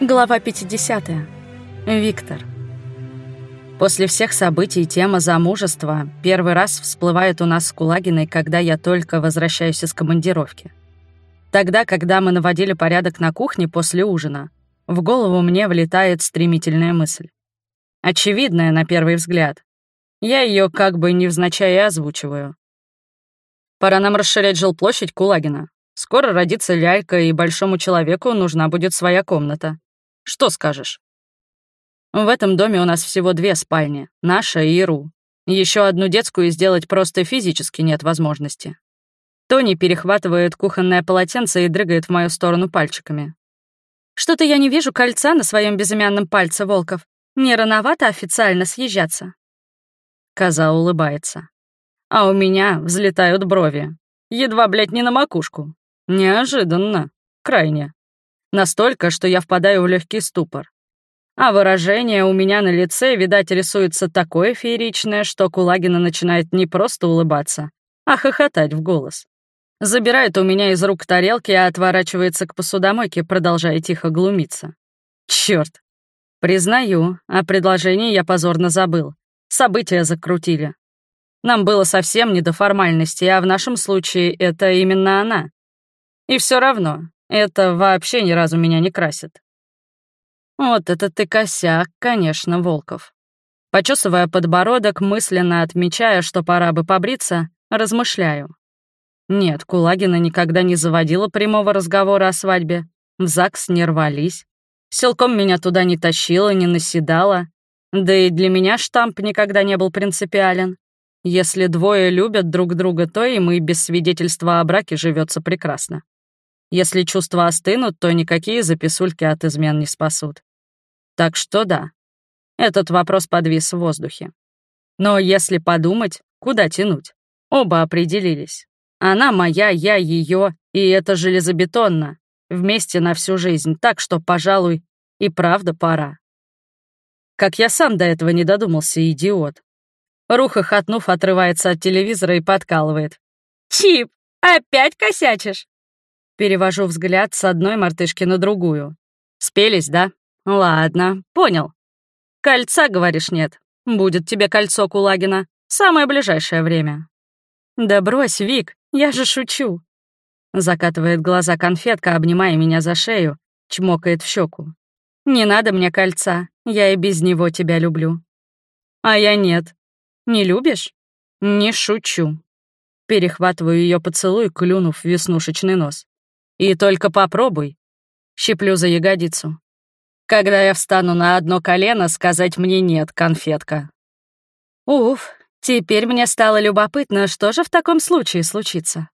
Глава 50. Виктор. После всех событий тема замужества первый раз всплывает у нас с Кулагиной, когда я только возвращаюсь из командировки. Тогда, когда мы наводили порядок на кухне после ужина, в голову мне влетает стремительная мысль. Очевидная на первый взгляд. Я ее как бы невзначай озвучиваю. Пора нам расширять жилплощадь Кулагина. Скоро родится лялька, и большому человеку нужна будет своя комната. Что скажешь? В этом доме у нас всего две спальни, наша и Иру. Еще одну детскую сделать просто физически нет возможности. Тони перехватывает кухонное полотенце и дрыгает в мою сторону пальчиками. «Что-то я не вижу кольца на своем безымянном пальце, Волков. Не рановато официально съезжаться?» Коза улыбается. А у меня взлетают брови. Едва, блядь, не на макушку. Неожиданно. Крайне. Настолько, что я впадаю в легкий ступор. А выражение у меня на лице, видать, рисуется такое фееричное, что Кулагина начинает не просто улыбаться, а хохотать в голос. Забирает у меня из рук тарелки, и отворачивается к посудомойке, продолжая тихо глумиться. Черт! Признаю, о предложении я позорно забыл. События закрутили. Нам было совсем не до формальности, а в нашем случае это именно она. И все равно, это вообще ни разу меня не красит. Вот это ты косяк, конечно, Волков. Почесывая подбородок, мысленно отмечая, что пора бы побриться, размышляю. Нет, Кулагина никогда не заводила прямого разговора о свадьбе. В ЗАГС не рвались. Силком меня туда не тащила, не наседала. Да и для меня штамп никогда не был принципиален. Если двое любят друг друга, то и без свидетельства о браке живется прекрасно. Если чувства остынут, то никакие записульки от измен не спасут. Так что да, этот вопрос подвис в воздухе. Но если подумать, куда тянуть? Оба определились. Она моя, я ее, и это железобетонно. Вместе на всю жизнь, так что, пожалуй, и правда пора. Как я сам до этого не додумался, идиот. Руха, хохотнув, отрывается от телевизора и подкалывает. «Чип, опять косячишь?» Перевожу взгляд с одной мартышки на другую. Спелись, да? Ладно, понял. Кольца, говоришь, нет. Будет тебе кольцо Кулагина. Самое ближайшее время. Да брось, Вик, я же шучу. Закатывает глаза конфетка, обнимая меня за шею, чмокает в щеку. Не надо мне кольца, я и без него тебя люблю. А я нет. Не любишь? Не шучу. Перехватываю ее поцелуй, клюнув веснушечный нос. И только попробуй. Щиплю за ягодицу. Когда я встану на одно колено, сказать мне нет, конфетка. Уф, теперь мне стало любопытно, что же в таком случае случится.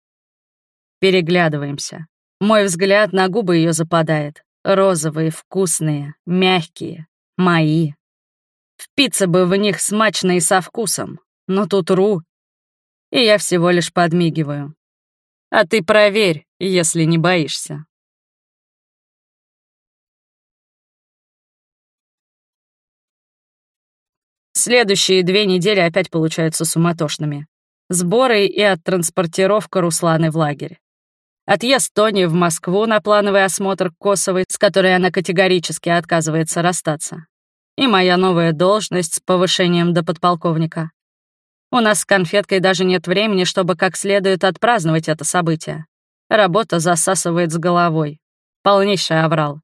Переглядываемся. Мой взгляд на губы ее западает. Розовые, вкусные, мягкие, мои. Впиться бы в них смачно и со вкусом, но тут ру. И я всего лишь подмигиваю. А ты проверь, если не боишься. Следующие две недели опять получаются суматошными. Сборы и оттранспортировка Русланы в лагерь. Отъезд Тони в Москву на плановый осмотр Косовой, с которой она категорически отказывается расстаться. И моя новая должность с повышением до подполковника. У нас с конфеткой даже нет времени, чтобы как следует отпраздновать это событие. Работа засасывает с головой. Полнейший аврал.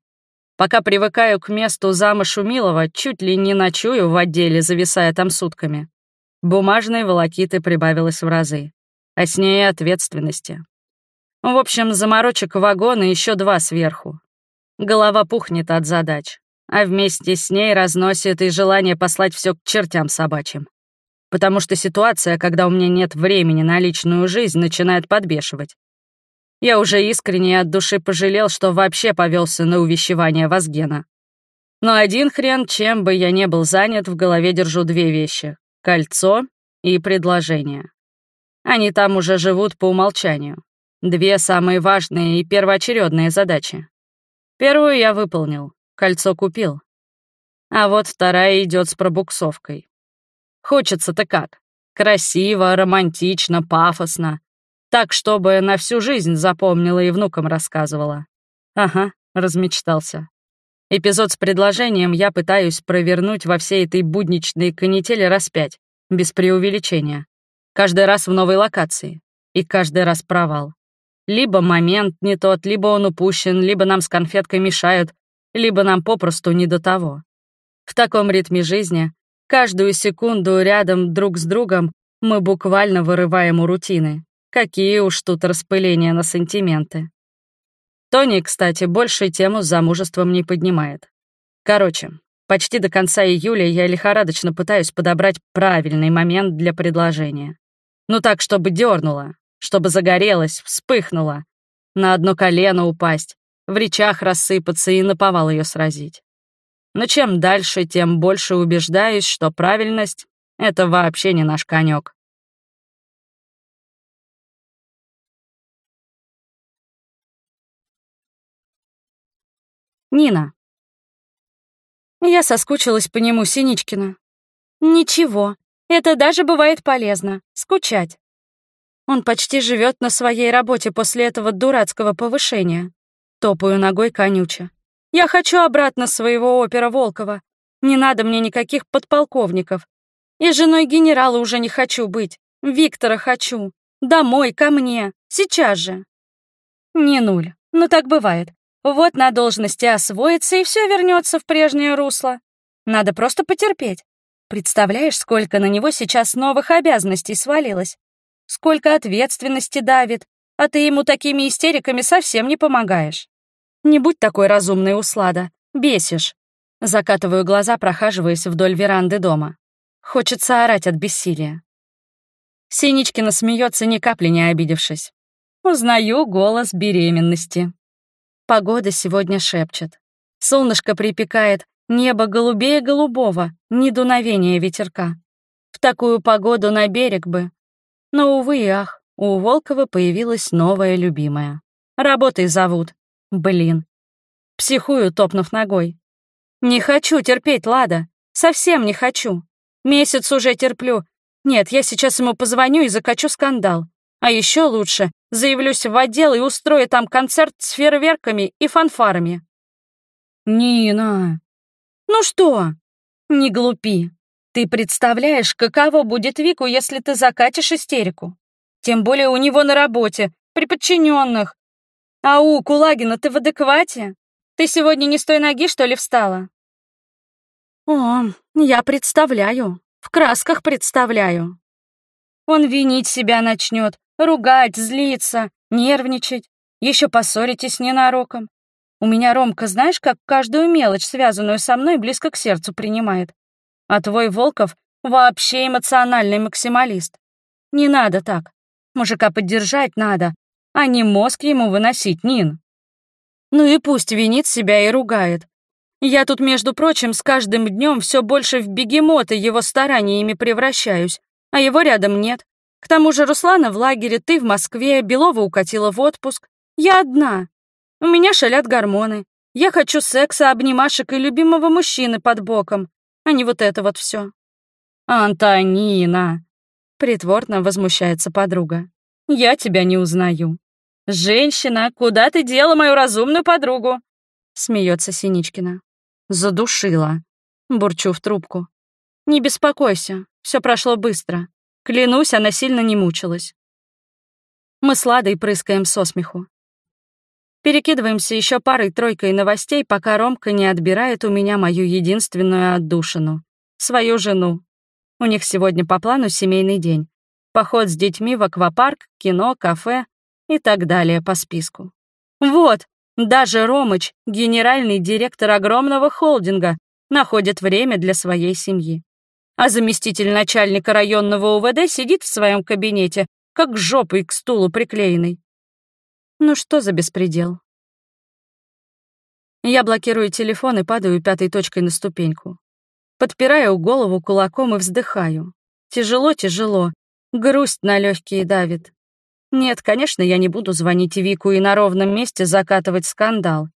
Пока привыкаю к месту зама Шумилова, чуть ли не ночую в отделе, зависая там сутками. Бумажной волокиты прибавилось в разы. А с ней ответственности. В общем, заморочек вагона еще два сверху. Голова пухнет от задач, а вместе с ней разносит и желание послать все к чертям собачьим потому что ситуация, когда у меня нет времени на личную жизнь, начинает подбешивать. Я уже искренне от души пожалел, что вообще повелся на увещевание Вазгена. Но один хрен, чем бы я не был занят, в голове держу две вещи — кольцо и предложение. Они там уже живут по умолчанию. Две самые важные и первоочередные задачи. Первую я выполнил, кольцо купил. А вот вторая идет с пробуксовкой. Хочется-то как? Красиво, романтично, пафосно. Так, чтобы на всю жизнь запомнила и внукам рассказывала. Ага, размечтался. Эпизод с предложением я пытаюсь провернуть во всей этой будничной канители раз пять, без преувеличения. Каждый раз в новой локации. И каждый раз провал. Либо момент не тот, либо он упущен, либо нам с конфеткой мешают, либо нам попросту не до того. В таком ритме жизни каждую секунду рядом друг с другом мы буквально вырываем у рутины. Какие уж тут распыления на сантименты. Тони, кстати, больше тему с замужеством не поднимает. Короче, почти до конца июля я лихорадочно пытаюсь подобрать правильный момент для предложения. Ну так, чтобы дернуло, чтобы загорелась, вспыхнула, на одно колено упасть, в речах рассыпаться и наповал ее сразить. Но чем дальше, тем больше убеждаюсь, что правильность — это вообще не наш конек. Нина. Я соскучилась по нему, Синичкина. Ничего, это даже бывает полезно — скучать. Он почти живет на своей работе после этого дурацкого повышения. Топаю ногой конюча. Я хочу обратно своего опера Волкова. Не надо мне никаких подполковников. И женой генерала уже не хочу быть. Виктора хочу. Домой, ко мне. Сейчас же. Не нуль. Ну так бывает. Вот на должности освоится, и все вернется в прежнее русло. Надо просто потерпеть. Представляешь, сколько на него сейчас новых обязанностей свалилось? Сколько ответственности давит, а ты ему такими истериками совсем не помогаешь. Не будь такой разумной, Услада. Бесишь. Закатываю глаза, прохаживаясь вдоль веранды дома. Хочется орать от бессилия. Синичкина смеется, ни капли не обидевшись. Узнаю голос беременности. Погода сегодня шепчет. Солнышко припекает, небо голубее голубого, ни дуновения ветерка. В такую погоду на берег бы. Но, увы и ах, у Волкова появилась новая любимая. Работой зовут. Блин. Психую, топнув ногой. Не хочу терпеть, Лада. Совсем не хочу. Месяц уже терплю. Нет, я сейчас ему позвоню и закачу скандал. А еще лучше, заявлюсь в отдел и устрою там концерт с фейерверками и фанфарами. Нина. Ну что? Не глупи. Ты представляешь, каково будет Вику, если ты закатишь истерику? Тем более у него на работе, при подчиненных. Ау, Кулагина, ты в адеквате? Ты сегодня не с той ноги, что ли, встала? О, я представляю. В красках представляю. Он винить себя начнет, Ругать, злиться, нервничать. Еще поссоритесь ненароком. У меня Ромка, знаешь, как каждую мелочь, связанную со мной, близко к сердцу принимает. А твой Волков вообще эмоциональный максималист. Не надо так. Мужика поддержать надо, а не мозг ему выносить, Нин. Ну и пусть винит себя и ругает. Я тут, между прочим, с каждым днем все больше в бегемота его стараниями превращаюсь, а его рядом нет. К тому же Руслана в лагере, ты в Москве, Белова укатила в отпуск. Я одна. У меня шалят гормоны. Я хочу секса, обнимашек и любимого мужчины под боком, а не вот это вот все. «Антонина!» — притворно возмущается подруга. «Я тебя не узнаю». «Женщина, куда ты дела мою разумную подругу?» — смеется Синичкина. «Задушила», — бурчу в трубку. «Не беспокойся, все прошло быстро. Клянусь, она сильно не мучилась. Мы с Ладой прыскаем со смеху. Перекидываемся еще парой-тройкой новостей, пока Ромка не отбирает у меня мою единственную отдушину — свою жену. У них сегодня по плану семейный день. Поход с детьми в аквапарк, кино, кафе и так далее по списку. Вот, даже Ромыч, генеральный директор огромного холдинга, находит время для своей семьи а заместитель начальника районного УВД сидит в своем кабинете, как жопой к стулу приклеенный. Ну что за беспредел? Я блокирую телефон и падаю пятой точкой на ступеньку. Подпираю голову кулаком и вздыхаю. Тяжело-тяжело, грусть на легкие давит. Нет, конечно, я не буду звонить Вику и на ровном месте закатывать скандал.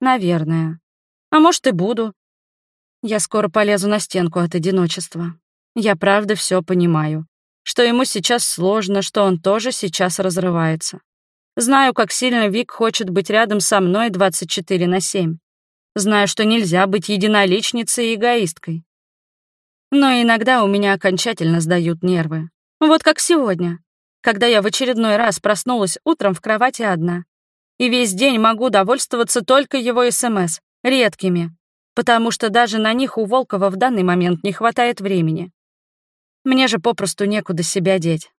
Наверное. А может, и буду. Я скоро полезу на стенку от одиночества. Я правда все понимаю. Что ему сейчас сложно, что он тоже сейчас разрывается. Знаю, как сильно Вик хочет быть рядом со мной 24 на 7. Знаю, что нельзя быть единоличницей и эгоисткой. Но иногда у меня окончательно сдают нервы. Вот как сегодня, когда я в очередной раз проснулась утром в кровати одна. И весь день могу довольствоваться только его СМС, редкими, потому что даже на них у Волкова в данный момент не хватает времени. Мне же попросту некуда себя деть.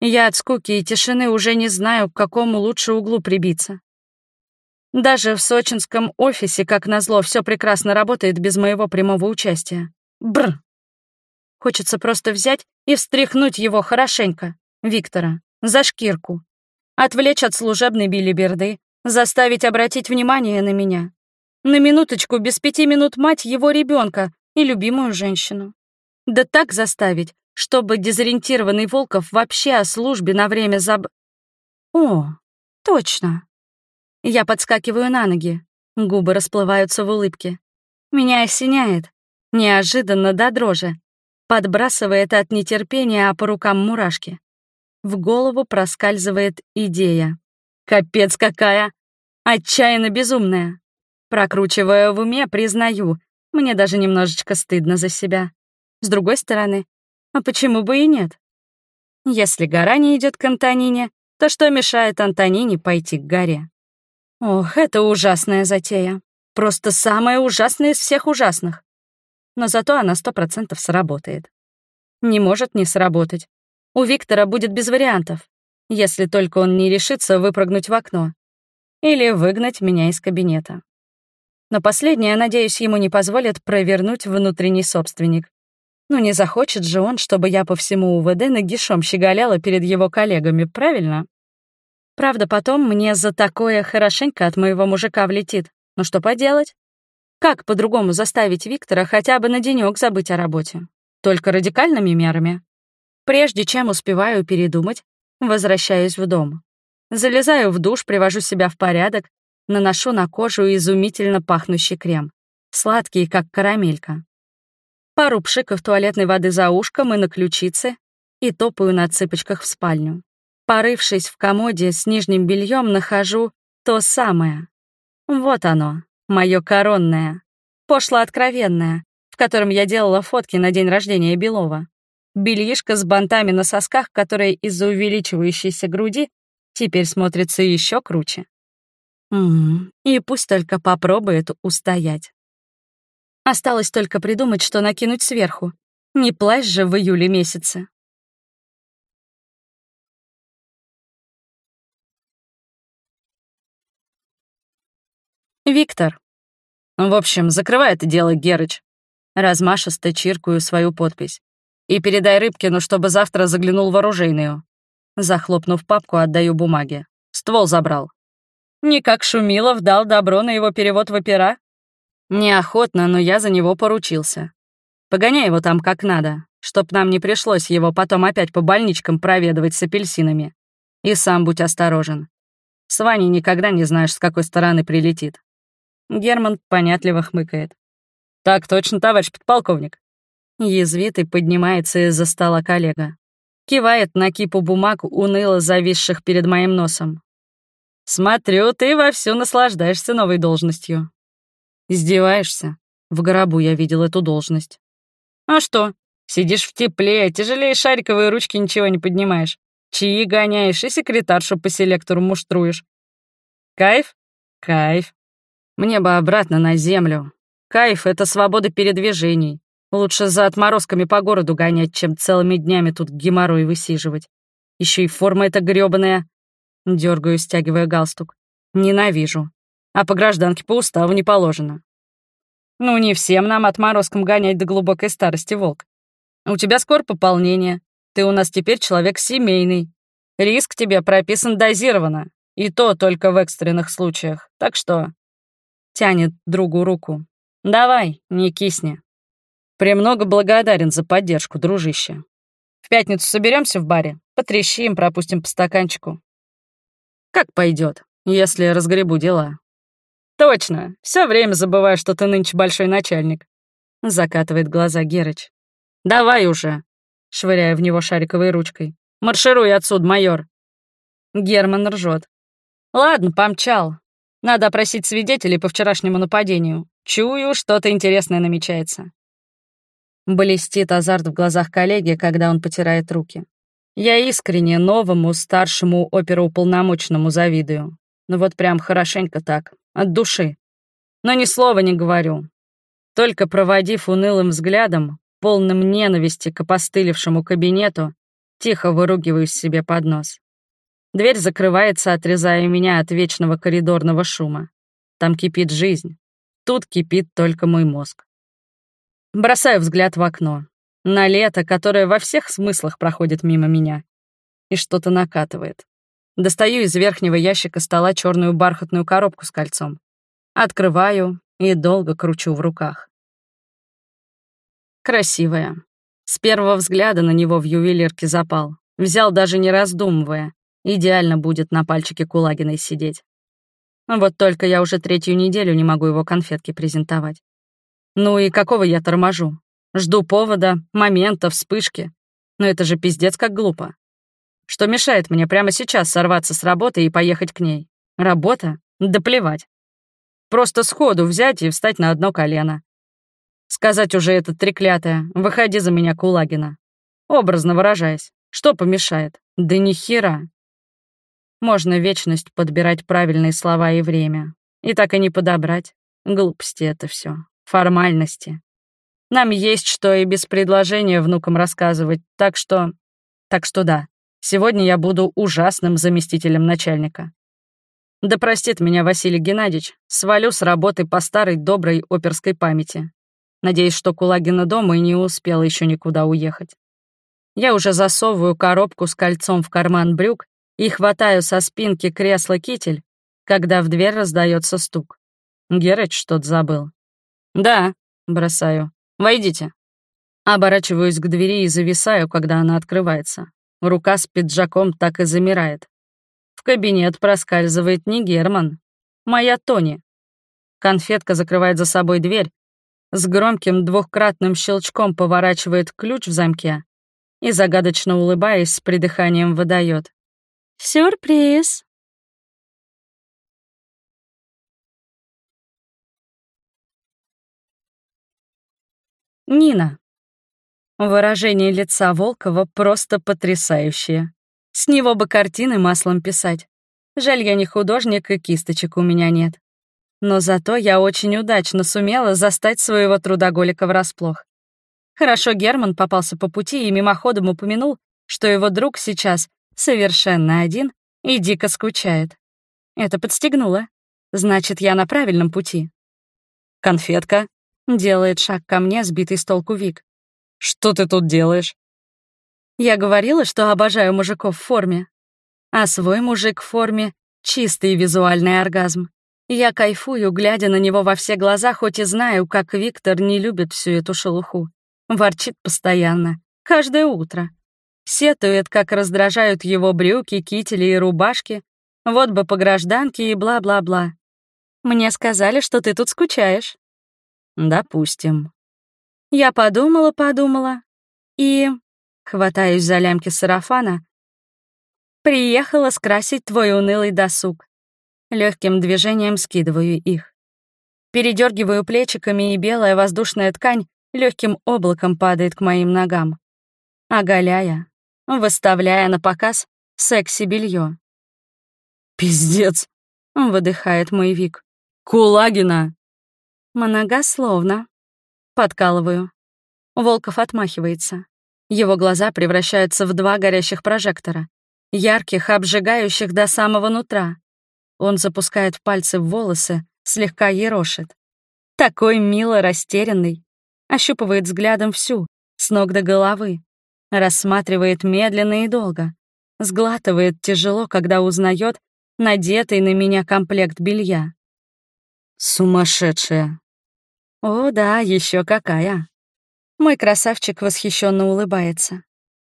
Я от скуки и тишины уже не знаю, к какому лучше углу прибиться. Даже в сочинском офисе, как назло, все прекрасно работает без моего прямого участия. Бр. Хочется просто взять и встряхнуть его хорошенько, Виктора, за шкирку. Отвлечь от служебной билиберды, заставить обратить внимание на меня. На минуточку, без пяти минут мать его ребенка и любимую женщину. Да так заставить, чтобы дезориентированный Волков вообще о службе на время заб... О, точно. Я подскакиваю на ноги, губы расплываются в улыбке. Меня осеняет, неожиданно до дрожи, подбрасывает от нетерпения, а по рукам мурашки. В голову проскальзывает идея. Капец какая! Отчаянно безумная. Прокручивая в уме, признаю, мне даже немножечко стыдно за себя. С другой стороны, а почему бы и нет? Если гора не идет к Антонине, то что мешает Антонине пойти к горе? Ох, это ужасная затея. Просто самая ужасная из всех ужасных. Но зато она сто процентов сработает. Не может не сработать. У Виктора будет без вариантов, если только он не решится выпрыгнуть в окно или выгнать меня из кабинета. Но последнее, надеюсь, ему не позволит провернуть внутренний собственник. Ну не захочет же он, чтобы я по всему УВД нагишом щеголяла перед его коллегами, правильно? Правда, потом мне за такое хорошенько от моего мужика влетит. Ну что поделать? Как по-другому заставить Виктора хотя бы на денёк забыть о работе? Только радикальными мерами. Прежде чем успеваю передумать, возвращаюсь в дом. Залезаю в душ, привожу себя в порядок, наношу на кожу изумительно пахнущий крем. Сладкий, как карамелька. Пару пшиков туалетной воды за ушком и на ключице и топаю на цыпочках в спальню. Порывшись в комоде с нижним бельем, нахожу то самое. Вот оно, мое коронное, пошло-откровенное, в котором я делала фотки на день рождения Белова. Бельишко с бантами на сосках, которое из-за увеличивающейся груди теперь смотрится еще круче. М и пусть только попробует устоять. Осталось только придумать, что накинуть сверху. Не плащ же в июле месяце. Виктор. В общем, закрывай это дело, Герыч. Размашисто чиркую свою подпись. И передай Рыбкину, чтобы завтра заглянул в оружейную. Захлопнув папку, отдаю бумаги. Ствол забрал. Никак Шумилов дал добро на его перевод в опера? Неохотно, но я за него поручился. Погоняй его там как надо, чтоб нам не пришлось его потом опять по больничкам проведывать с апельсинами. И сам будь осторожен. С Ваней никогда не знаешь, с какой стороны прилетит. Герман понятливо хмыкает. «Так точно, товарищ подполковник». Язвит и поднимается из-за стола коллега. Кивает на кипу бумаг, уныло зависших перед моим носом. «Смотрю, ты вовсю наслаждаешься новой должностью». «Издеваешься?» В гробу я видел эту должность. «А что? Сидишь в тепле, тяжелее шариковые ручки ничего не поднимаешь. Чаи гоняешь и секретаршу по селектору муштруешь. Кайф? Кайф. Мне бы обратно на землю. Кайф — это свобода передвижений. Лучше за отморозками по городу гонять, чем целыми днями тут геморрой высиживать. Еще и форма эта грёбаная. Дергаю, стягивая галстук. Ненавижу. А по гражданке по уставу не положено. Ну, не всем нам отморозкам гонять до глубокой старости, волк. У тебя скоро пополнение. Ты у нас теперь человек семейный. Риск тебе прописан дозированно. И то только в экстренных случаях. Так что Тянет другу руку. «Давай, не кисни. Премного благодарен за поддержку, дружище. В пятницу соберемся в баре, потрещим, пропустим по стаканчику. Как пойдет, если разгребу дела. Точно, все время забываю, что ты нынче большой начальник. Закатывает глаза Герыч. Давай уже, швыряя в него шариковой ручкой. Маршируй отсюда, майор. Герман ржет. Ладно, помчал. Надо опросить свидетелей по вчерашнему нападению. Чую, что-то интересное намечается. Блестит азарт в глазах коллеги, когда он потирает руки. Я искренне новому, старшему оперуполномоченному завидую. Ну вот прям хорошенько так, от души. Но ни слова не говорю. Только проводив унылым взглядом, полным ненависти к опостылевшему кабинету, тихо выругиваюсь себе под нос. Дверь закрывается, отрезая меня от вечного коридорного шума. Там кипит жизнь. Тут кипит только мой мозг. Бросаю взгляд в окно. На лето, которое во всех смыслах проходит мимо меня. И что-то накатывает. Достаю из верхнего ящика стола черную бархатную коробку с кольцом. Открываю и долго кручу в руках. Красивая. С первого взгляда на него в ювелирке запал. Взял даже не раздумывая. Идеально будет на пальчике Кулагиной сидеть. Вот только я уже третью неделю не могу его конфетки презентовать. Ну и какого я торможу? Жду повода, момента, вспышки. Но это же пиздец как глупо. Что мешает мне прямо сейчас сорваться с работы и поехать к ней? Работа? Да плевать. Просто сходу взять и встать на одно колено. Сказать уже это треклятое «выходи за меня, Кулагина». Образно выражаясь, что помешает? Да ни хера. Можно вечность подбирать правильные слова и время. И так и не подобрать. Глупости это все формальности. Нам есть что и без предложения внукам рассказывать, так что... Так что да, сегодня я буду ужасным заместителем начальника. Да простит меня Василий Геннадьевич, свалю с работы по старой доброй оперской памяти. Надеюсь, что Кулагина дома и не успела еще никуда уехать. Я уже засовываю коробку с кольцом в карман брюк и хватаю со спинки кресла китель, когда в дверь раздается стук. Герыч что-то забыл. «Да», — бросаю. «Войдите». Оборачиваюсь к двери и зависаю, когда она открывается. Рука с пиджаком так и замирает. В кабинет проскальзывает не Герман, моя Тони. Конфетка закрывает за собой дверь, с громким двухкратным щелчком поворачивает ключ в замке и, загадочно улыбаясь, с придыханием выдает. «Сюрприз!» Нина. Выражение лица Волкова просто потрясающее. С него бы картины маслом писать. Жаль, я не художник, и кисточек у меня нет. Но зато я очень удачно сумела застать своего трудоголика врасплох. Хорошо Герман попался по пути и мимоходом упомянул, что его друг сейчас совершенно один и дико скучает. Это подстегнуло. Значит, я на правильном пути. «Конфетка», Делает шаг ко мне, сбитый с толку Вик. «Что ты тут делаешь?» Я говорила, что обожаю мужиков в форме. А свой мужик в форме — чистый визуальный оргазм. Я кайфую, глядя на него во все глаза, хоть и знаю, как Виктор не любит всю эту шелуху. Ворчит постоянно, каждое утро. Сетует, как раздражают его брюки, кители и рубашки. Вот бы по гражданке и бла-бла-бла. Мне сказали, что ты тут скучаешь. Допустим. Я подумала-подумала и, хватаюсь за лямки сарафана, приехала скрасить твой унылый досуг. Легким движением скидываю их. Передергиваю плечиками, и белая воздушная ткань легким облаком падает к моим ногам, оголяя, выставляя на показ секси-белье. «Пиздец!» — выдыхает мой Вик. «Кулагина!» Многословно. Подкалываю. Волков отмахивается. Его глаза превращаются в два горящих прожектора, ярких, обжигающих до самого нутра. Он запускает пальцы в волосы, слегка ерошит. Такой мило растерянный. Ощупывает взглядом всю, с ног до головы. Рассматривает медленно и долго. Сглатывает тяжело, когда узнает надетый на меня комплект белья. «Сумасшедшая!» О, да, еще какая. Мой красавчик восхищенно улыбается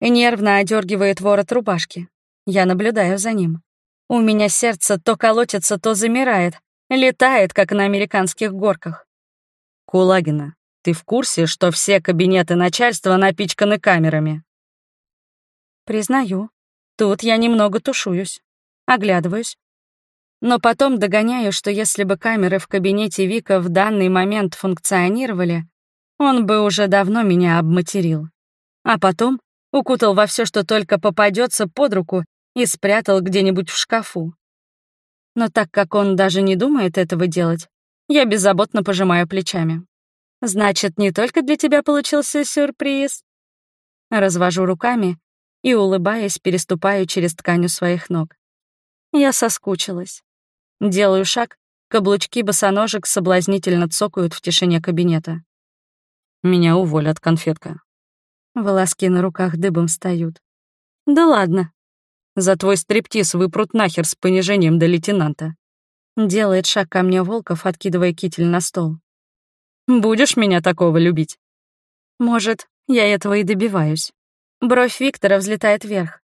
и нервно одергивает ворот рубашки. Я наблюдаю за ним. У меня сердце то колотится, то замирает, летает, как на американских горках. Кулагина, ты в курсе, что все кабинеты начальства напичканы камерами? Признаю, тут я немного тушуюсь, оглядываюсь. Но потом догоняю, что если бы камеры в кабинете Вика в данный момент функционировали, он бы уже давно меня обматерил. А потом укутал во все, что только попадется под руку, и спрятал где-нибудь в шкафу. Но так как он даже не думает этого делать, я беззаботно пожимаю плечами. Значит, не только для тебя получился сюрприз. Развожу руками и, улыбаясь, переступаю через ткань у своих ног. Я соскучилась. Делаю шаг, каблучки босоножек соблазнительно цокают в тишине кабинета. Меня уволят, конфетка. Волоски на руках дыбом встают. Да ладно. За твой стриптиз выпрут нахер с понижением до лейтенанта. Делает шаг ко мне Волков, откидывая китель на стол. Будешь меня такого любить? Может, я этого и добиваюсь. Бровь Виктора взлетает вверх.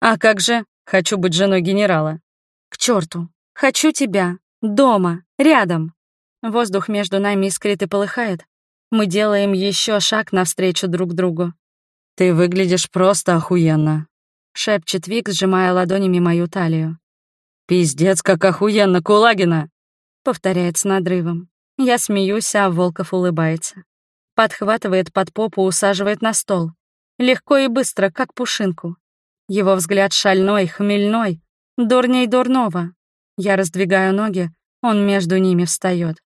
А как же хочу быть женой генерала? К черту. Хочу тебя. Дома. Рядом. Воздух между нами искрит и полыхает. Мы делаем еще шаг навстречу друг другу. «Ты выглядишь просто охуенно», — шепчет Вик, сжимая ладонями мою талию. «Пиздец, как охуенно, Кулагина!» — повторяет с надрывом. Я смеюсь, а Волков улыбается. Подхватывает под попу, усаживает на стол. Легко и быстро, как пушинку. Его взгляд шальной, хмельной, дурней дурного. Я раздвигаю ноги, он между ними встает.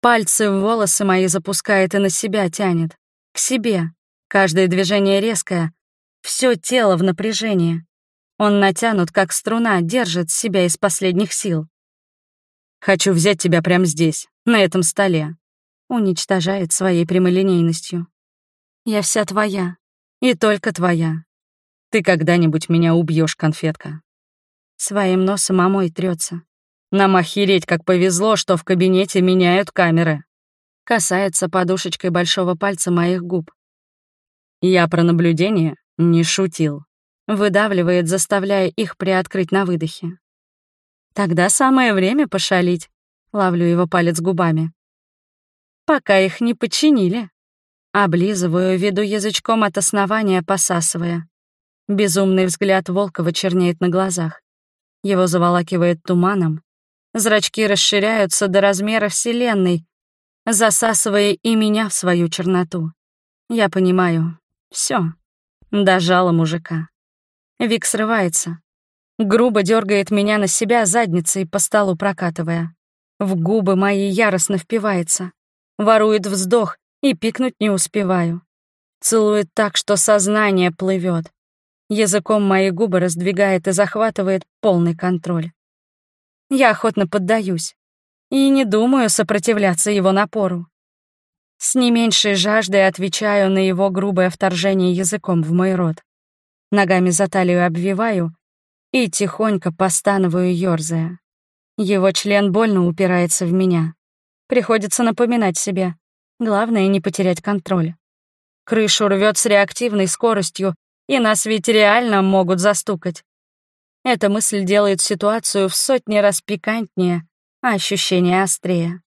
Пальцы в волосы мои запускает и на себя тянет. К себе. Каждое движение резкое. Все тело в напряжении. Он натянут, как струна, держит себя из последних сил. «Хочу взять тебя прямо здесь, на этом столе», уничтожает своей прямолинейностью. «Я вся твоя, и только твоя. Ты когда-нибудь меня убьешь, конфетка». Своим носом омой трется. Нам охереть, как повезло, что в кабинете меняют камеры. Касается подушечкой большого пальца моих губ. Я про наблюдение не шутил. Выдавливает, заставляя их приоткрыть на выдохе. Тогда самое время пошалить. Ловлю его палец губами. Пока их не подчинили. Облизываю, веду язычком от основания, посасывая. Безумный взгляд Волкова чернеет на глазах. Его заволакивает туманом. Зрачки расширяются до размера Вселенной, засасывая и меня в свою черноту. Я понимаю. все, Дожала мужика. Вик срывается. Грубо дергает меня на себя задницей, по столу прокатывая. В губы мои яростно впивается. Ворует вздох, и пикнуть не успеваю. Целует так, что сознание плывет. Языком мои губы раздвигает и захватывает полный контроль. Я охотно поддаюсь. И не думаю сопротивляться его напору. С не меньшей жаждой отвечаю на его грубое вторжение языком в мой рот. Ногами за талию обвиваю и тихонько постановую, ёрзая. Его член больно упирается в меня. Приходится напоминать себе. Главное — не потерять контроль. Крышу рвет с реактивной скоростью, и нас ведь реально могут застукать. Эта мысль делает ситуацию в сотни раз пикантнее, а ощущения острее.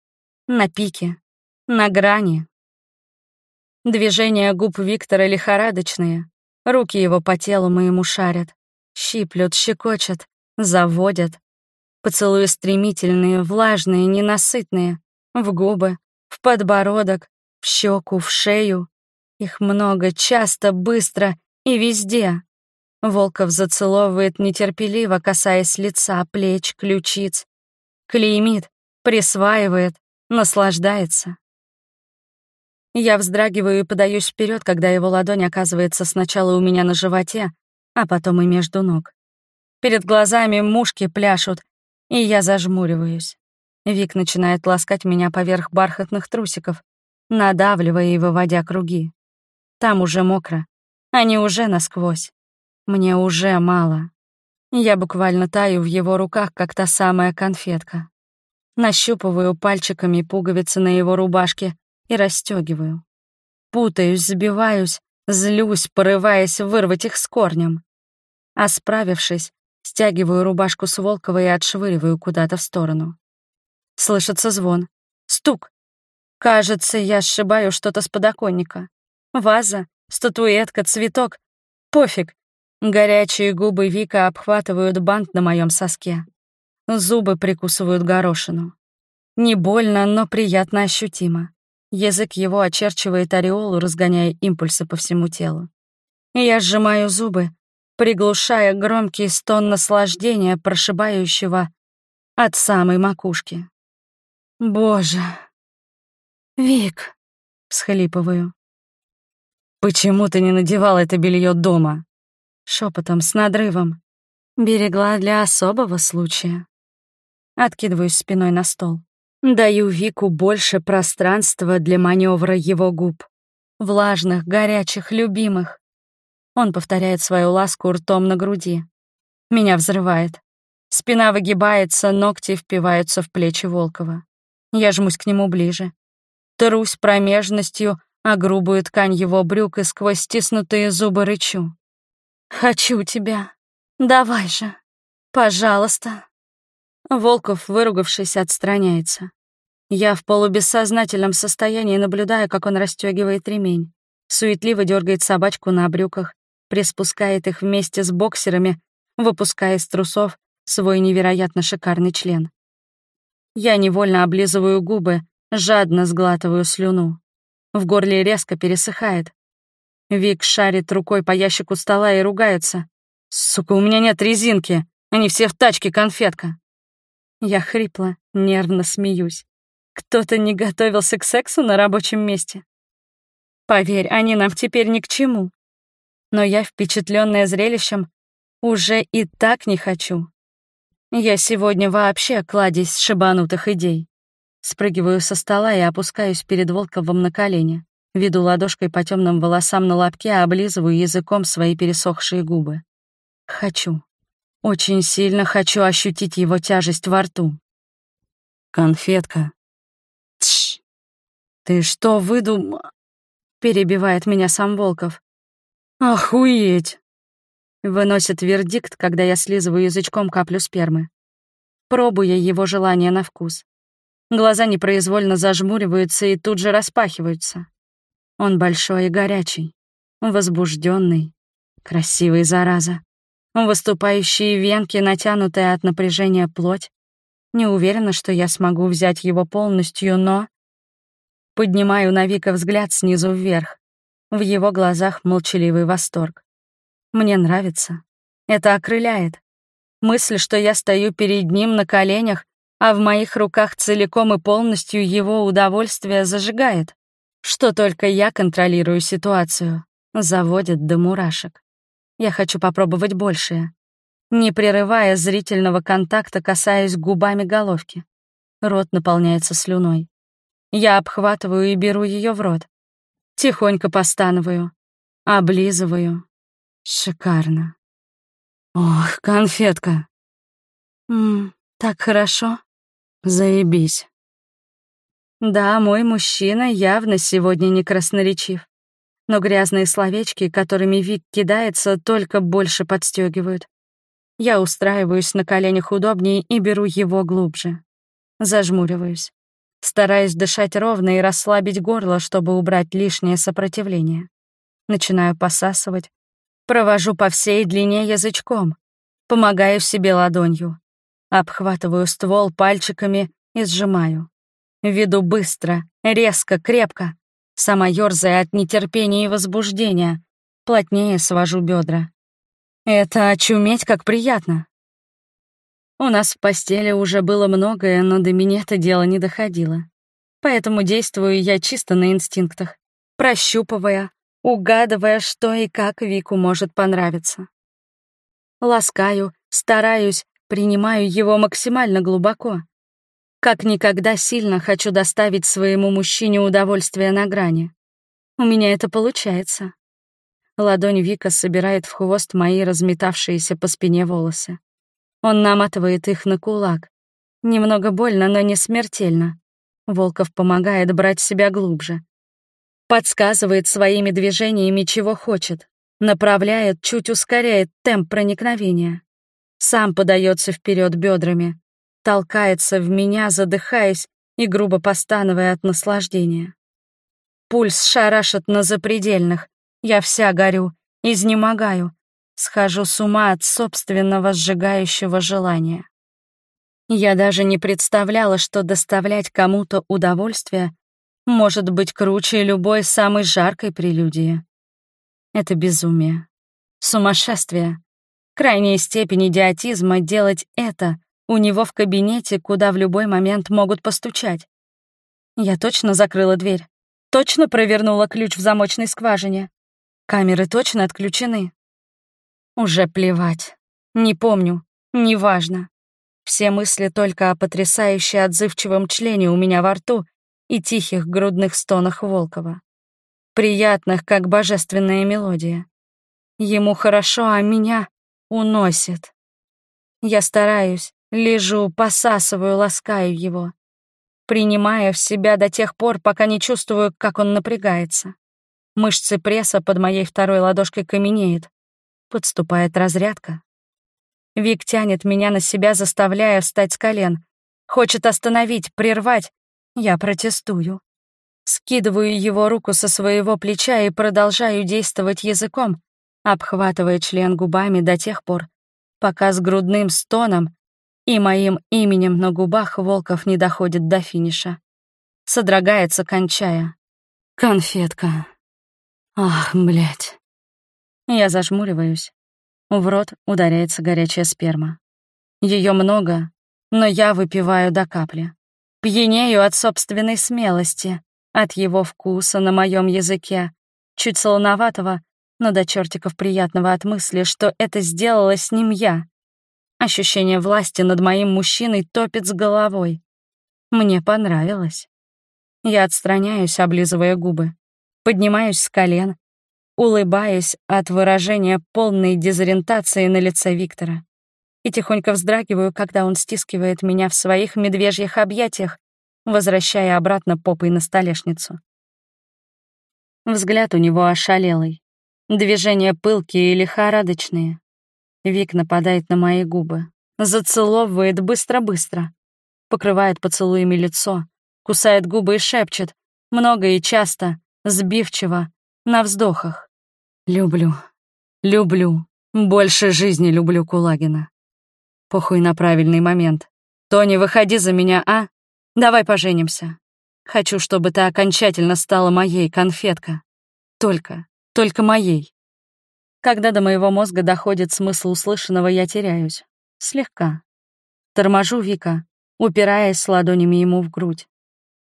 На пике, на грани. Движения губ Виктора лихорадочные, руки его по телу моему шарят, щиплют, щекочут, заводят. Поцелуи стремительные, влажные, ненасытные, в губы, в подбородок, в щеку, в шею. Их много, часто, быстро и везде. Волков зацеловывает нетерпеливо, касаясь лица, плеч, ключиц. Клеймит, присваивает, наслаждается. Я вздрагиваю и подаюсь вперед, когда его ладонь оказывается сначала у меня на животе, а потом и между ног. Перед глазами мушки пляшут, и я зажмуриваюсь. Вик начинает ласкать меня поверх бархатных трусиков, надавливая и выводя круги. Там уже мокро, они уже насквозь. Мне уже мало. Я буквально таю в его руках, как та самая конфетка. Нащупываю пальчиками пуговицы на его рубашке и расстегиваю. Путаюсь, забиваюсь, злюсь, порываясь вырвать их с корнем. А справившись, стягиваю рубашку с Волкова и отшвыриваю куда-то в сторону. Слышится звон. Стук. Кажется, я сшибаю что-то с подоконника. Ваза, статуэтка, цветок. Пофиг, Горячие губы Вика обхватывают бант на моем соске. Зубы прикусывают горошину. Не больно, но приятно ощутимо. Язык его очерчивает ореолу, разгоняя импульсы по всему телу. Я сжимаю зубы, приглушая громкий стон наслаждения, прошибающего от самой макушки. «Боже!» «Вик!» — всхлипываю. «Почему ты не надевал это белье дома?» Шепотом с надрывом. Берегла для особого случая. Откидываюсь спиной на стол. Даю Вику больше пространства для маневра его губ. Влажных, горячих, любимых. Он повторяет свою ласку ртом на груди. Меня взрывает. Спина выгибается, ногти впиваются в плечи Волкова. Я жмусь к нему ближе. Трусь промежностью, а грубую ткань его брюк и сквозь стиснутые зубы рычу. «Хочу тебя. Давай же. Пожалуйста». Волков, выругавшись, отстраняется. Я в полубессознательном состоянии наблюдаю, как он расстегивает ремень, суетливо дергает собачку на брюках, приспускает их вместе с боксерами, выпуская из трусов свой невероятно шикарный член. Я невольно облизываю губы, жадно сглатываю слюну. В горле резко пересыхает. Вик шарит рукой по ящику стола и ругается. «Сука, у меня нет резинки! Они все в тачке, конфетка!» Я хрипло, нервно смеюсь. Кто-то не готовился к сексу на рабочем месте. Поверь, они нам теперь ни к чему. Но я, впечатленная зрелищем, уже и так не хочу. Я сегодня вообще кладезь шибанутых идей. Спрыгиваю со стола и опускаюсь перед Волковым на колени. Веду ладошкой по темным волосам на лобке, а облизываю языком свои пересохшие губы. Хочу. Очень сильно хочу ощутить его тяжесть во рту. «Конфетка». «Тш! Ты что выдум...» Перебивает меня сам Волков. «Охуеть!» Выносит вердикт, когда я слизываю язычком каплю спермы. Пробуя его желание на вкус. Глаза непроизвольно зажмуриваются и тут же распахиваются. Он большой и горячий, возбужденный, красивый, зараза. Выступающие венки, натянутая от напряжения плоть. Не уверена, что я смогу взять его полностью, но... Поднимаю на Вика взгляд снизу вверх. В его глазах молчаливый восторг. Мне нравится. Это окрыляет. Мысль, что я стою перед ним на коленях, а в моих руках целиком и полностью его удовольствие зажигает. Что только я контролирую ситуацию, заводит до мурашек. Я хочу попробовать большее. Не прерывая зрительного контакта, касаясь губами головки. Рот наполняется слюной. Я обхватываю и беру ее в рот. Тихонько постановую. Облизываю. Шикарно. Ох, конфетка. Ммм, так хорошо. Заебись. Да, мой мужчина явно сегодня не красноречив но грязные словечки, которыми Вик кидается, только больше подстегивают. Я устраиваюсь на коленях удобнее и беру его глубже. Зажмуриваюсь. Стараюсь дышать ровно и расслабить горло, чтобы убрать лишнее сопротивление. Начинаю посасывать. Провожу по всей длине язычком. Помогаю себе ладонью. Обхватываю ствол пальчиками и сжимаю. Веду быстро, резко, крепко. Сама ёрзая от нетерпения и возбуждения, плотнее свожу бедра. Это очуметь как приятно. У нас в постели уже было многое, но до меня это дело не доходило. Поэтому действую я чисто на инстинктах, прощупывая, угадывая, что и как Вику может понравиться. Ласкаю, стараюсь, принимаю его максимально глубоко, как никогда сильно хочу доставить своему мужчине удовольствие на грани. У меня это получается. Ладонь Вика собирает в хвост мои разметавшиеся по спине волосы. Он наматывает их на кулак. Немного больно, но не смертельно. Волков помогает брать себя глубже. Подсказывает своими движениями, чего хочет. Направляет, чуть ускоряет темп проникновения. Сам подается вперед бедрами, толкается в меня, задыхаясь и грубо постановая от наслаждения. Пульс шарашит на запредельных, я вся горю, изнемогаю, схожу с ума от собственного сжигающего желания. Я даже не представляла, что доставлять кому-то удовольствие может быть круче любой самой жаркой прелюдии. Это безумие, сумасшествие, крайняя степень идиотизма делать это у него в кабинете, куда в любой момент могут постучать. Я точно закрыла дверь, точно провернула ключ в замочной скважине. Камеры точно отключены. Уже плевать. Не помню, неважно. Все мысли только о потрясающе отзывчивом члене у меня во рту и тихих грудных стонах Волкова. Приятных, как божественная мелодия. Ему хорошо, а меня уносит. Я стараюсь, лежу, посасываю, ласкаю его. Принимая в себя до тех пор, пока не чувствую, как он напрягается. Мышцы пресса под моей второй ладошкой каменеют. Подступает разрядка. Вик тянет меня на себя, заставляя встать с колен. Хочет остановить, прервать. Я протестую. Скидываю его руку со своего плеча и продолжаю действовать языком, обхватывая член губами до тех пор, пока с грудным стоном и моим именем на губах Волков не доходит до финиша. Содрогается, кончая. Конфетка. Ах, блядь. Я зажмуриваюсь. В рот ударяется горячая сперма. Ее много, но я выпиваю до капли. Пьянею от собственной смелости, от его вкуса на моем языке, чуть солоноватого, но до чертиков приятного от мысли, что это сделала с ним я. Ощущение власти над моим мужчиной топит с головой. Мне понравилось. Я отстраняюсь, облизывая губы. Поднимаюсь с колен, улыбаясь от выражения полной дезориентации на лице Виктора. И тихонько вздрагиваю, когда он стискивает меня в своих медвежьих объятиях, возвращая обратно попой на столешницу. Взгляд у него ошалелый. Движения пылкие и лихорадочные. Вик нападает на мои губы. Зацеловывает быстро-быстро. Покрывает поцелуями лицо. Кусает губы и шепчет. Много и часто, сбивчиво, на вздохах. Люблю. Люблю. Больше жизни люблю Кулагина. Похуй на правильный момент. Тони, выходи за меня, а? Давай поженимся. Хочу, чтобы ты окончательно стала моей, конфетка. Только, только моей. Когда до моего мозга доходит смысл услышанного, я теряюсь. Слегка. Торможу Вика, упираясь ладонями ему в грудь.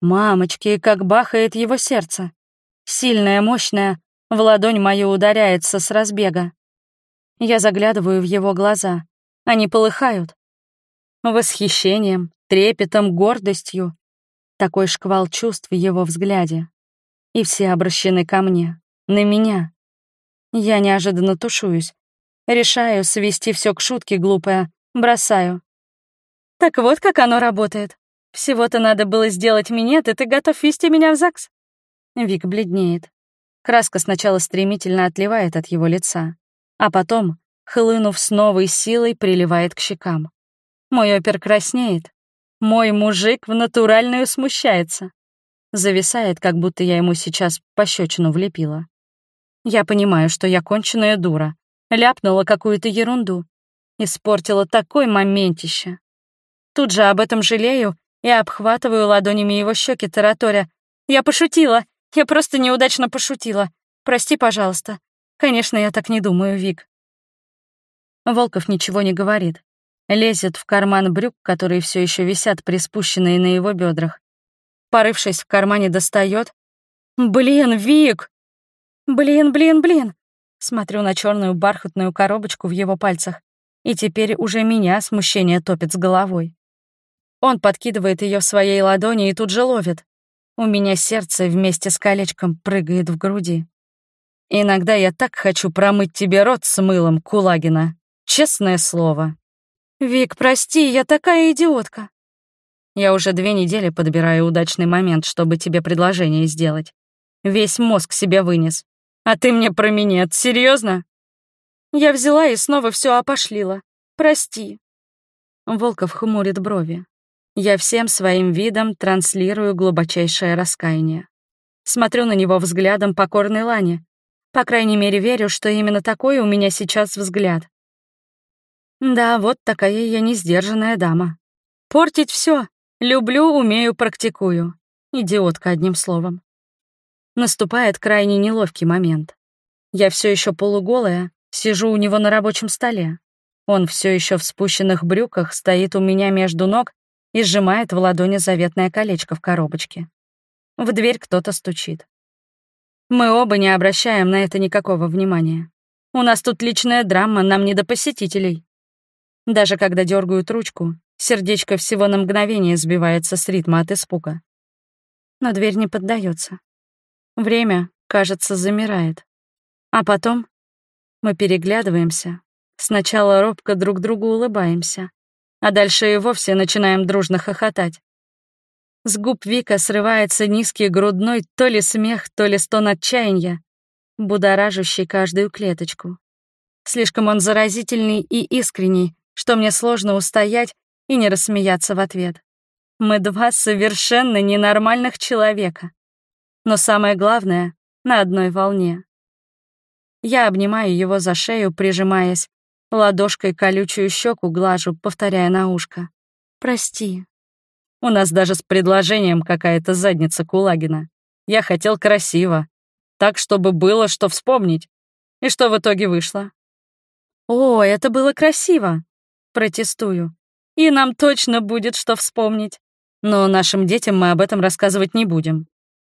Мамочки, как бахает его сердце. Сильное, мощное, в ладонь мою ударяется с разбега. Я заглядываю в его глаза. Они полыхают. Восхищением, трепетом, гордостью. Такой шквал чувств в его взгляде. И все обращены ко мне на меня. Я неожиданно тушуюсь. Решаю свести все к шутке глупая, бросаю. Так вот как оно работает. Всего-то надо было сделать минет, и ты готов вести меня в ЗАГС? Вик бледнеет. Краска сначала стремительно отливает от его лица, а потом, хлынув с новой силой, приливает к щекам. Мой опер краснеет. Мой мужик в натуральную смущается. Зависает, как будто я ему сейчас пощечину влепила. Я понимаю, что я конченая дура. Ляпнула какую-то ерунду. Испортила такой моментище. Тут же об этом жалею и обхватываю ладонями его щеки, тараторя. «Я пошутила! Я просто неудачно пошутила! Прости, пожалуйста. Конечно, я так не думаю, Вик». Волков ничего не говорит. Лезет в карман брюк, которые все еще висят приспущенные на его бедрах. Порывшись в кармане, достает. «Блин, Вик!» Блин, блин, блин. Смотрю на черную бархатную коробочку в его пальцах, и теперь уже меня смущение топит с головой. Он подкидывает ее в своей ладони и тут же ловит. У меня сердце вместе с колечком прыгает в груди. Иногда я так хочу промыть тебе рот с мылом, Кулагина. Честное слово. Вик, прости, я такая идиотка. Я уже две недели подбираю удачный момент, чтобы тебе предложение сделать. Весь мозг себе вынес. А ты мне про минет, серьезно? Я взяла и снова все опошлила. Прости. Волков хмурит брови. Я всем своим видом транслирую глубочайшее раскаяние. Смотрю на него взглядом покорной лани. По крайней мере, верю, что именно такой у меня сейчас взгляд. Да, вот такая я несдержанная дама. Портить все. Люблю, умею, практикую. Идиотка, одним словом. Наступает крайне неловкий момент. Я все еще полуголая, сижу у него на рабочем столе. Он все еще в спущенных брюках стоит у меня между ног и сжимает в ладони заветное колечко в коробочке. В дверь кто-то стучит. Мы оба не обращаем на это никакого внимания. У нас тут личная драма, нам не до посетителей. Даже когда дергают ручку, сердечко всего на мгновение сбивается с ритма от испуга. Но дверь не поддается. Время, кажется, замирает. А потом мы переглядываемся. Сначала робко друг другу улыбаемся, а дальше и вовсе начинаем дружно хохотать. С губ Вика срывается низкий грудной то ли смех, то ли стон отчаяния, будоражащий каждую клеточку. Слишком он заразительный и искренний, что мне сложно устоять и не рассмеяться в ответ. Мы два совершенно ненормальных человека. Но самое главное — на одной волне. Я обнимаю его за шею, прижимаясь, ладошкой колючую щеку глажу, повторяя на ушко. «Прости». У нас даже с предложением какая-то задница Кулагина. Я хотел красиво, так, чтобы было что вспомнить. И что в итоге вышло? «О, это было красиво!» Протестую. «И нам точно будет что вспомнить. Но нашим детям мы об этом рассказывать не будем».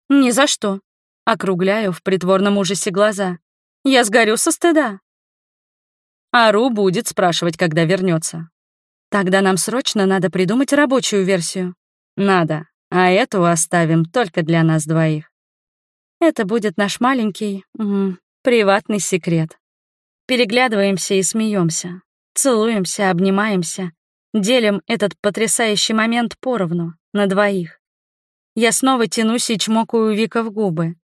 «Ни за что». Округляю в притворном ужасе глаза. Я сгорю со стыда. Ару будет спрашивать, когда вернется. Тогда нам срочно надо придумать рабочую версию. Надо, а эту оставим только для нас двоих. Это будет наш маленький, м приватный секрет. Переглядываемся и смеемся, целуемся, обнимаемся, делим этот потрясающий момент поровну, на двоих. Я снова тянусь и чмокаю Вика в губы.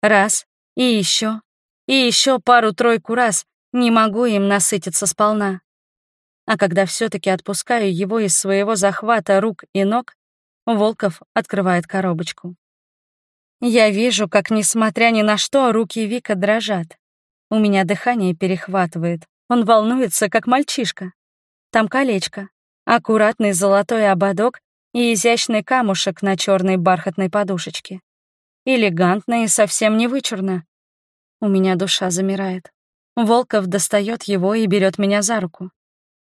Раз, и еще, и еще пару-тройку раз не могу им насытиться сполна. А когда все таки отпускаю его из своего захвата рук и ног, Волков открывает коробочку. Я вижу, как, несмотря ни на что, руки Вика дрожат. У меня дыхание перехватывает. Он волнуется, как мальчишка. Там колечко, аккуратный золотой ободок и изящный камушек на черной бархатной подушечке. Элегантно и совсем не вычурно. У меня душа замирает. Волков достает его и берет меня за руку.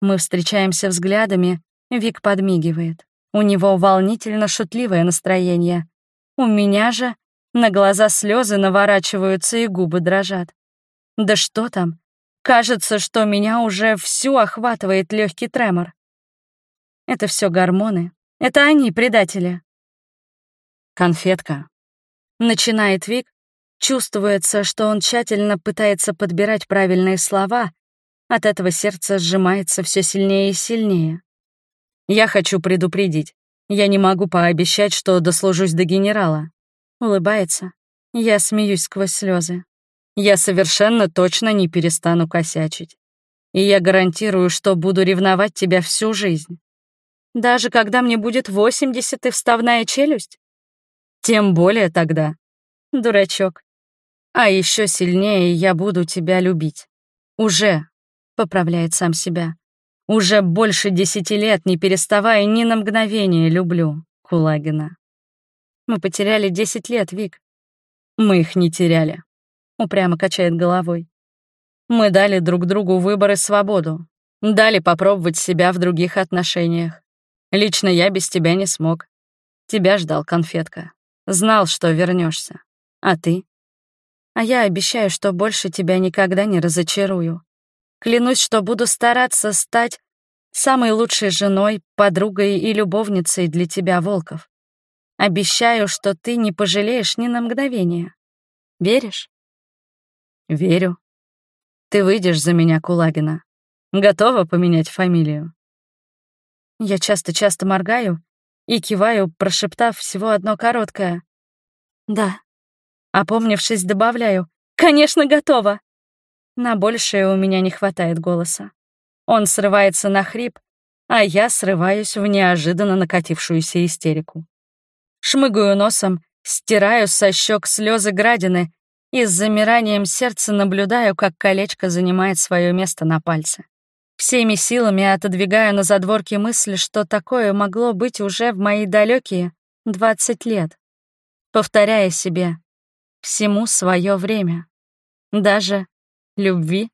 Мы встречаемся взглядами, Вик подмигивает. У него волнительно шутливое настроение. У меня же на глаза слезы наворачиваются и губы дрожат. Да что там? Кажется, что меня уже всю охватывает легкий тремор. Это все гормоны. Это они, предатели. Конфетка. Начинает Вик, Чувствуется, что он тщательно пытается подбирать правильные слова, от этого сердце сжимается все сильнее и сильнее. «Я хочу предупредить. Я не могу пообещать, что дослужусь до генерала». Улыбается. Я смеюсь сквозь слезы. Я совершенно точно не перестану косячить. И я гарантирую, что буду ревновать тебя всю жизнь. Даже когда мне будет 80 и вставная челюсть? Тем более тогда. Дурачок. А еще сильнее я буду тебя любить. Уже, поправляет сам себя. Уже больше десяти лет, не переставая ни на мгновение, люблю Кулагина. Мы потеряли десять лет, Вик. Мы их не теряли. Упрямо качает головой. Мы дали друг другу выбор и свободу. Дали попробовать себя в других отношениях. Лично я без тебя не смог. Тебя ждал конфетка. Знал, что вернешься. А ты? А я обещаю, что больше тебя никогда не разочарую. Клянусь, что буду стараться стать самой лучшей женой, подругой и любовницей для тебя, Волков. Обещаю, что ты не пожалеешь ни на мгновение. Веришь? Верю. Ты выйдешь за меня, Кулагина. Готова поменять фамилию? Я часто-часто моргаю и киваю, прошептав всего одно короткое «Да». Опомнившись, добавляю. «Конечно, готова!» На большее у меня не хватает голоса. Он срывается на хрип, а я срываюсь в неожиданно накатившуюся истерику. Шмыгаю носом, стираю со щек слезы градины и с замиранием сердца наблюдаю, как колечко занимает свое место на пальце. Всеми силами отодвигаю на задворки мысли, что такое могло быть уже в мои далекие 20 лет, повторяя себе «всему свое время», даже любви